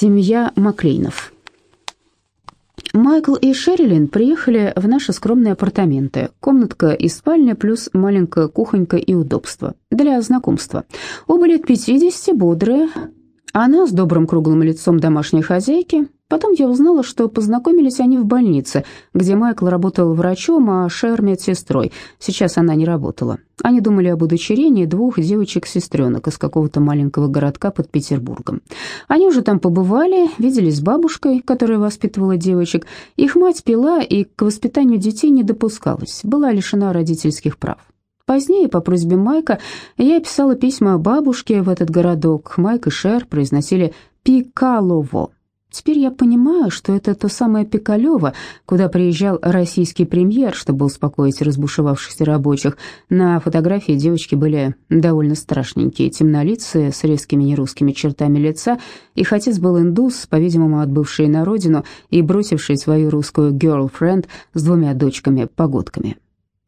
Семья Маклейнов. Майкл и Шерилин приехали в наши скромные апартаменты. Комнатка и спальня, плюс маленькая кухонька и удобство. Для знакомства. Оба лет 50, бодрые. Она с добрым круглым лицом домашней хозяйки, Потом я узнала, что познакомились они в больнице, где Майкл работал врачом, а Шер медсестрой. Сейчас она не работала. Они думали об удочерении двух девочек-сестренок из какого-то маленького городка под Петербургом. Они уже там побывали, виделись с бабушкой, которая воспитывала девочек. Их мать пила и к воспитанию детей не допускалась, была лишена родительских прав. Позднее, по просьбе Майка, я писала письма бабушке в этот городок. Майк и Шер произносили «Пикалово», Теперь я понимаю, что это то самое Пикалево, куда приезжал российский премьер, чтобы успокоить разбушевавшихся рабочих. На фотографии девочки были довольно страшненькие, темнолицые, с резкими нерусскими чертами лица. Их отец был индус, по-видимому, отбывший на родину и бросивший свою русскую girlfriend с двумя дочками-погодками.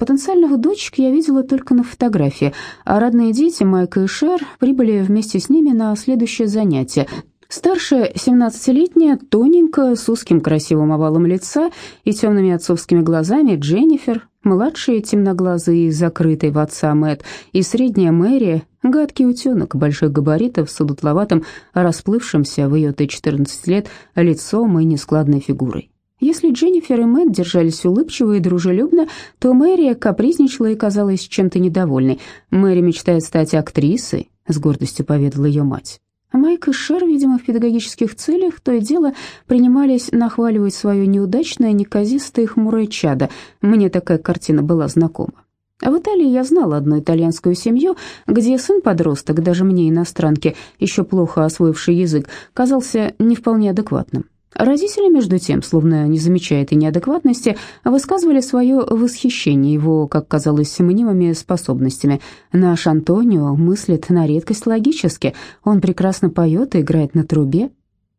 Потенциальных дочек я видела только на фотографии, а родные дети Майка и Шер прибыли вместе с ними на следующее занятие Старшая, 17-летняя, тоненькая, с узким красивым овалом лица и темными отцовскими глазами Дженнифер, младшая, темноглазый и закрытый в отца Мэтт, и средняя Мэри, гадкий утенок больших габаритов с удутловатым, расплывшимся в ее 14 лет лицом и нескладной фигурой. Если Дженнифер и Мэтт держались улыбчиво и дружелюбно, то Мэри капризничала и казалась чем-то недовольной. «Мэри мечтает стать актрисой», — с гордостью поведала ее мать. А Майк и Шер, видимо, в педагогических целях, то и дело принимались нахваливать свое неудачное, неказистое и хмурое чадо. Мне такая картина была знакома. А в Италии я знала одну итальянскую семью, где сын-подросток, даже мне, иностранке, еще плохо освоивший язык, казался не вполне адекватным. Родители, между тем, словно не замечая этой неадекватности, высказывали свое восхищение его, как казалось, мнимыми способностями. Наш Антонио мыслит на редкость логически, он прекрасно поет и играет на трубе.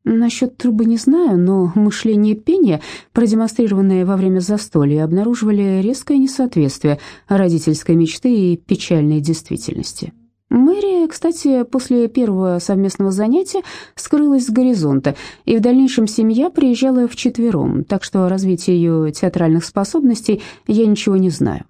Насчет трубы не знаю, но мышление пения, продемонстрированное во время застолья, обнаруживали резкое несоответствие родительской мечты и печальной действительности. Мэри, кстати, после первого совместного занятия скрылась с горизонта, и в дальнейшем семья приезжала вчетвером, так что о развитии ее театральных способностей я ничего не знаю.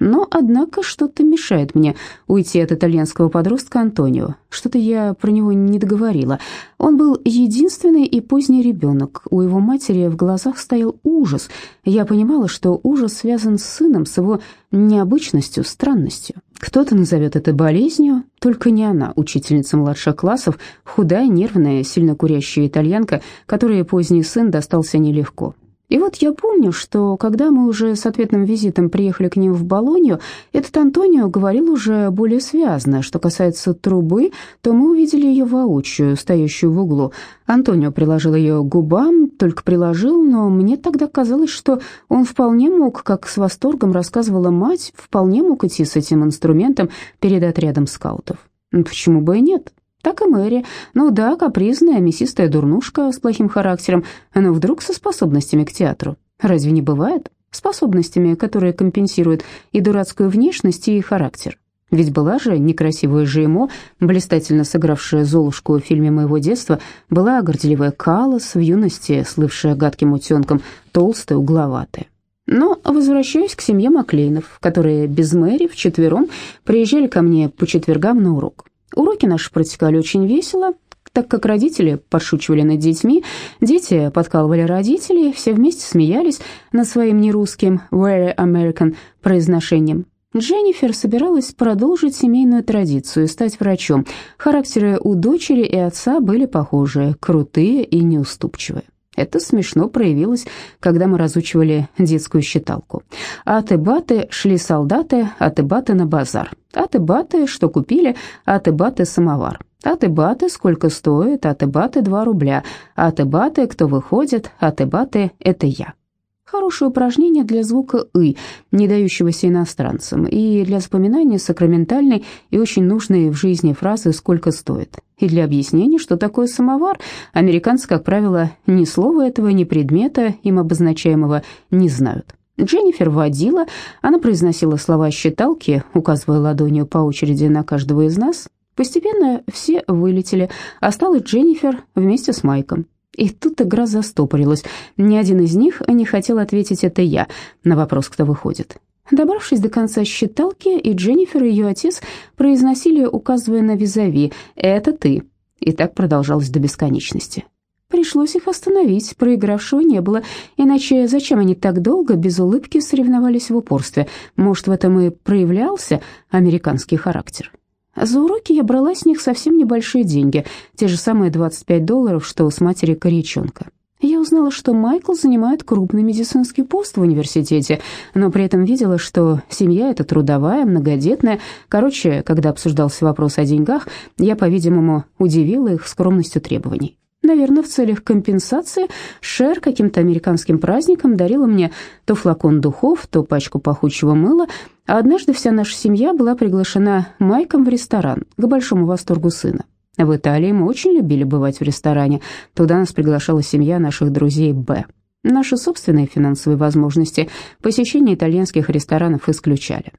Но, однако, что-то мешает мне уйти от итальянского подростка Антонио. Что-то я про него не договорила. Он был единственный и поздний ребенок. У его матери в глазах стоял ужас. Я понимала, что ужас связан с сыном, с его необычностью, странностью. Кто-то назовет это болезнью, только не она, учительница младших классов, худая, нервная, сильно курящая итальянка, которой поздний сын достался нелегко. И вот я помню, что когда мы уже с ответным визитом приехали к ним в Болонью, этот Антонио говорил уже более связно. Что касается трубы, то мы увидели ее воочию, стоящую в углу. Антонио приложил ее к губам, только приложил, но мне тогда казалось, что он вполне мог, как с восторгом рассказывала мать, вполне мог идти с этим инструментом перед отрядом скаутов. Почему бы и нет? Так и Мэри. Ну да, капризная, мясистая дурнушка с плохим характером, но вдруг со способностями к театру. Разве не бывает? Способностями, которые компенсируют и дурацкую внешность, и характер. Ведь была же некрасивая Жеймо, блистательно сыгравшая Золушку в фильме моего детства, была горделивая Калос, в юности слывшая гадким утенком, толстая, угловатая. Но возвращаюсь к семье Маклейнов, которые без Мэри вчетвером приезжали ко мне по четвергам на урок. Уроки наши протекали очень весело, так как родители подшучивали над детьми, дети подкалывали родителей, все вместе смеялись над своим нерусским «very American» произношением. Дженнифер собиралась продолжить семейную традицию и стать врачом. Характеры у дочери и отца были похожие, крутые и неуступчивые. Это смешно проявилось, когда мы разучивали детскую считалку. Аты-баты шли солдаты, аты-баты на базар. Аты-баты, что купили, аты-баты самовар. Аты-баты, сколько стоит, аты-баты два рубля. Аты-баты, кто выходит, аты-баты это я. Хорошее упражнение для звука «ы», не дающегося иностранцам, и для запоминания сакраментальной и очень нужной в жизни фразы «сколько стоит», и для объяснения, что такое самовар. Американцы, как правило, ни слова этого, ни предмета, им обозначаемого, не знают. Дженнифер водила, она произносила слова считалки, указывая ладонью по очереди на каждого из нас, Постепенно все вылетели, осталась Дженнифер вместе с Майком. И тут игра застопорилась. Ни один из них не хотел ответить «это я» на вопрос, кто выходит. Добравшись до конца считалки, и Дженнифер, и ее отец произносили, указывая на визави «это ты». И так продолжалось до бесконечности. Пришлось их остановить, проигравшего не было, иначе зачем они так долго без улыбки соревновались в упорстве? Может, в этом и проявлялся американский характер? За уроки я брала с них совсем небольшие деньги, те же самые 25 долларов, что с матери корячонка. Я узнала, что Майкл занимает крупный медицинский пост в университете, но при этом видела, что семья эта трудовая, многодетная. Короче, когда обсуждался вопрос о деньгах, я, по-видимому, удивила их скромностью требований. Наверное, в целях компенсации Шер каким-то американским праздником дарила мне то флакон духов, то пачку пахучего мыла, а однажды вся наша семья была приглашена Майком в ресторан, к большому восторгу сына. В Италии мы очень любили бывать в ресторане. Туда нас приглашала семья наших друзей Б. Наши собственные финансовые возможности посещения итальянских ресторанов исключали.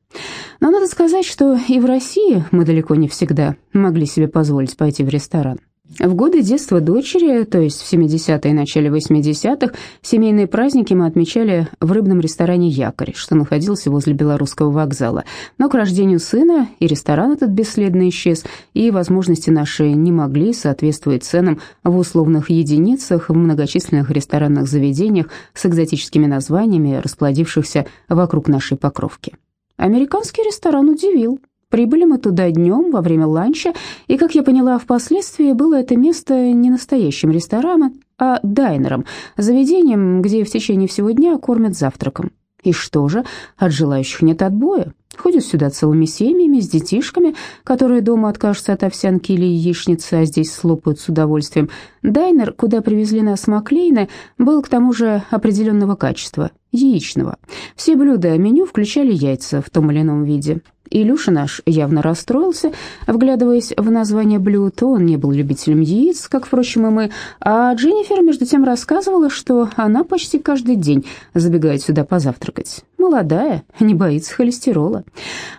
Но надо сказать, что и в России мы далеко не всегда могли себе позволить пойти в ресторан. В годы детства дочери, то есть в 70-е и начале 80-х, семейные праздники мы отмечали в рыбном ресторане «Якорь», что находился возле Белорусского вокзала. Но к рождению сына и ресторан этот бесследно исчез, и возможности наши не могли соответствовать ценам в условных единицах в многочисленных ресторанных заведениях с экзотическими названиями, расплодившихся вокруг нашей покровки. Американский ресторан удивил. Прибыли мы туда днем во время ланча, и, как я поняла впоследствии, было это место не настоящим рестораном, а дайнером, заведением, где в течение всего дня кормят завтраком. И что же, от желающих нет отбоя. Ходят сюда целыми семьями, с детишками, которые дома откажутся от овсянки или яичницы, а здесь слопают с удовольствием. Дайнер, куда привезли нас Маклейны, был к тому же определенного качества, яичного. Все блюда меню включали яйца в том или ином виде. Илюша наш явно расстроился, вглядываясь в название блюд, он не был любителем яиц, как, впрочем, и мы, а Дженнифер между тем рассказывала, что она почти каждый день забегает сюда позавтракать. Молодая, не боится холестерола.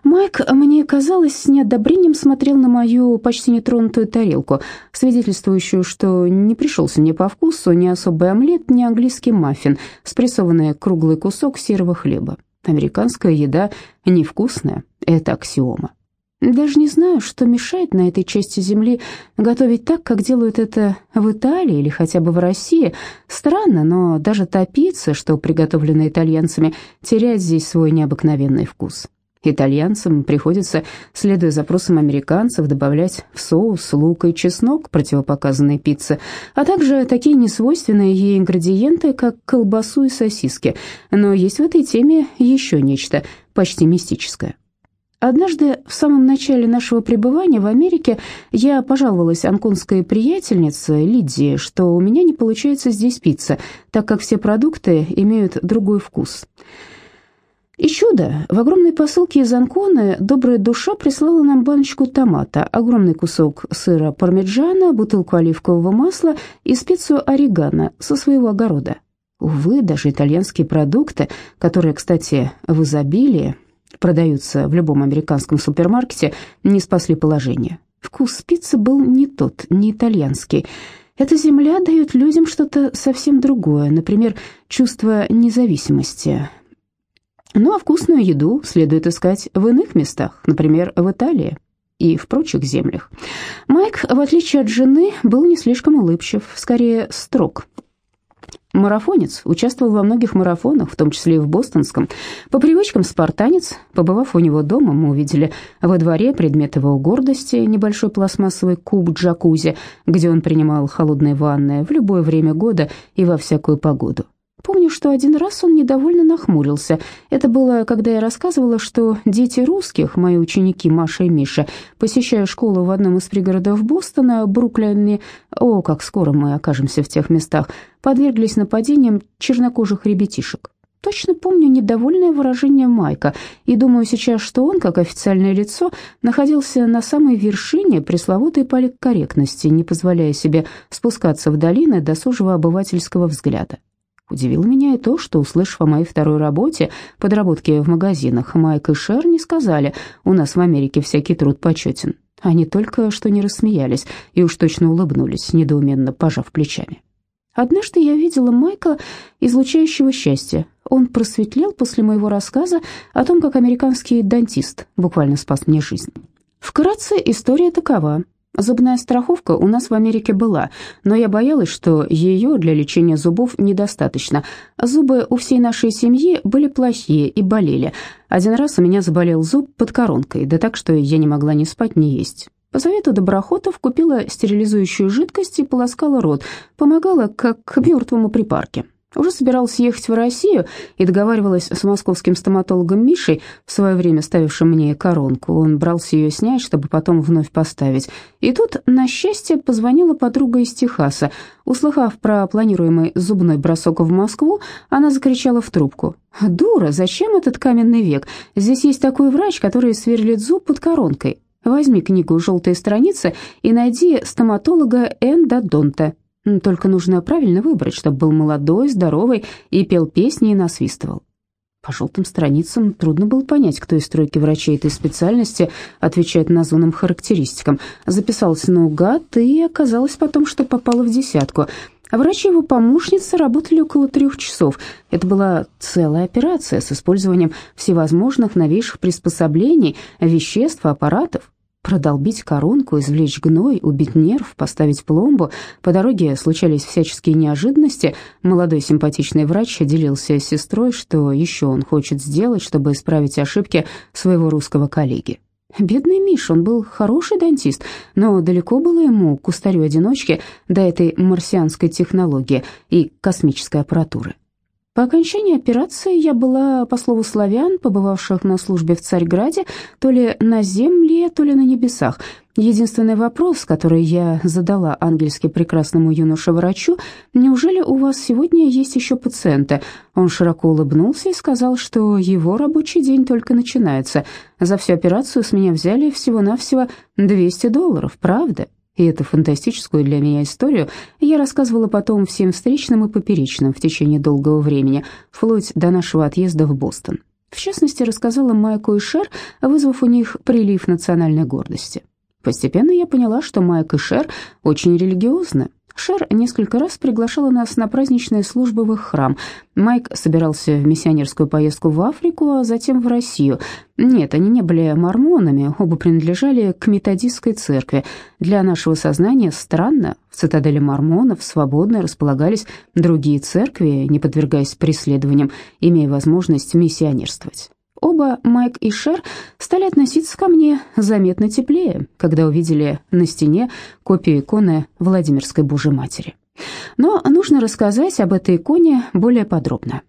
Майк, мне казалось, с неодобрением смотрел на мою почти нетронутую тарелку, свидетельствующую, что не пришелся мне по вкусу ни особый омлет, ни английский маффин, спрессованный круглый кусок серого хлеба. Американская еда невкусная, это аксиома. Даже не знаю, что мешает на этой части земли готовить так, как делают это в Италии или хотя бы в России. Странно, но даже та пицца, что приготовлена итальянцами, теряет здесь свой необыкновенный вкус. Итальянцам приходится, следуя запросам американцев, добавлять в соус лук и чеснок противопоказанной пиццы, а также такие несвойственные ей ингредиенты, как колбасу и сосиски. Но есть в этой теме еще нечто почти мистическое. Однажды в самом начале нашего пребывания в Америке я пожаловалась анконской приятельнице Лидии, что у меня не получается здесь пицца, так как все продукты имеют другой вкус. И чудо, в огромной посылке из Анконы добрая душа прислала нам баночку томата, огромный кусок сыра пармиджана, бутылку оливкового масла и специю орегано со своего огорода. Увы, даже итальянские продукты, которые, кстати, в изобилии, продаются в любом американском супермаркете, не спасли положение. Вкус пиццы был не тот, не итальянский. Эта земля дает людям что-то совсем другое, например, чувство независимости, ну а вкусную еду следует искать в иных местах, например, в Италии и в прочих землях. Майк, в отличие от жены, был не слишком улыбчив, скорее строг. Марафонец, участвовал во многих марафонах, в том числе и в бостонском. По привычкам спартанец, побывав у него дома, мы увидели во дворе предмет его гордости, небольшой пластмассовый куб джакузи, где он принимал холодные ванны в любое время года и во всякую погоду. Помню, что один раз он недовольно нахмурился. Это было, когда я рассказывала, что дети русских, мои ученики Маша и Миша, посещая школу в одном из пригородов Бостона, Бруклине, о, как скоро мы окажемся в тех местах, подверглись нападениям чернокожих ребятишек. Точно помню недовольное выражение Майка, и думаю сейчас, что он, как официальное лицо, находился на самой вершине пресловутой политкорректности, не позволяя себе спускаться в долины досужего обывательского взгляда. Удивило меня и то, что, услышав о моей второй работе, подработке в магазинах, Майк и Шер не сказали, у нас в Америке всякий труд почетен. Они только что не рассмеялись и уж точно улыбнулись, недоуменно пожав плечами. Однажды я видела Майка, излучающего счастье. Он просветлел после моего рассказа о том, как американский дантист буквально спас мне жизнь. Вкратце история такова. Зубная страховка у нас в Америке была, но я боялась, что ее для лечения зубов недостаточно. Зубы у всей нашей семьи были плохие и болели. Один раз у меня заболел зуб под коронкой, да так, что я не могла ни спать, ни есть. По совету доброхотов купила стерилизующую жидкость и полоскала рот, помогала как к мертвому припарке. Уже собиралась ехать в Россию и договаривалась с московским стоматологом Мишей, в свое время ставившим мне коронку. Он брался ее снять, чтобы потом вновь поставить. И тут, на счастье, позвонила подруга из Техаса. Услыхав про планируемый зубной бросок в Москву, она закричала в трубку. «Дура, зачем этот каменный век? Здесь есть такой врач, который сверлит зуб под коронкой. Возьми книгу «Желтые страницы» и найди стоматолога эндодонта. Только нужно правильно выбрать, чтобы был молодой, здоровый и пел песни и насвистывал. По желтым страницам трудно было понять, кто из тройки врачей этой специальности отвечает названным характеристикам. Записался наугад, и оказалось потом, что попало в десятку. Врач и его помощница работали около трех часов. Это была целая операция с использованием всевозможных новейших приспособлений, веществ, аппаратов. Продолбить коронку, извлечь гной, убить нерв, поставить пломбу. По дороге случались всяческие неожиданности. Молодой симпатичный врач делился с сестрой, что еще он хочет сделать, чтобы исправить ошибки своего русского коллеги. Бедный Миш, он был хороший дантист, но далеко было ему, кустарю-одиночке, до этой марсианской технологии и космической аппаратуры. По окончании операции я была, по слову славян, побывавших на службе в Царьграде, то ли на земле, то ли на небесах. Единственный вопрос, который я задала ангельски прекрасному юноше-врачу, «Неужели у вас сегодня есть еще пациенты?» Он широко улыбнулся и сказал, что его рабочий день только начинается. За всю операцию с меня взяли всего-навсего 200 долларов, правда? И эту фантастическую для меня историю я рассказывала потом всем встречным и поперечным в течение долгого времени, вплоть до нашего отъезда в Бостон. В частности, рассказала Майку и Шер, вызвав у них прилив национальной гордости. Постепенно я поняла, что Майк и Шер очень религиозны, Шер несколько раз приглашала нас на праздничные службы в их храм. Майк собирался в миссионерскую поездку в Африку, а затем в Россию. Нет, они не были мормонами, оба принадлежали к методистской церкви. Для нашего сознания странно, в цитадели мормонов свободно располагались другие церкви, не подвергаясь преследованиям, имея возможность миссионерствовать. Оба, Майк и Шер, стали относиться ко мне заметно теплее, когда увидели на стене копию иконы Владимирской Божьей Матери. Но нужно рассказать об этой иконе более подробно.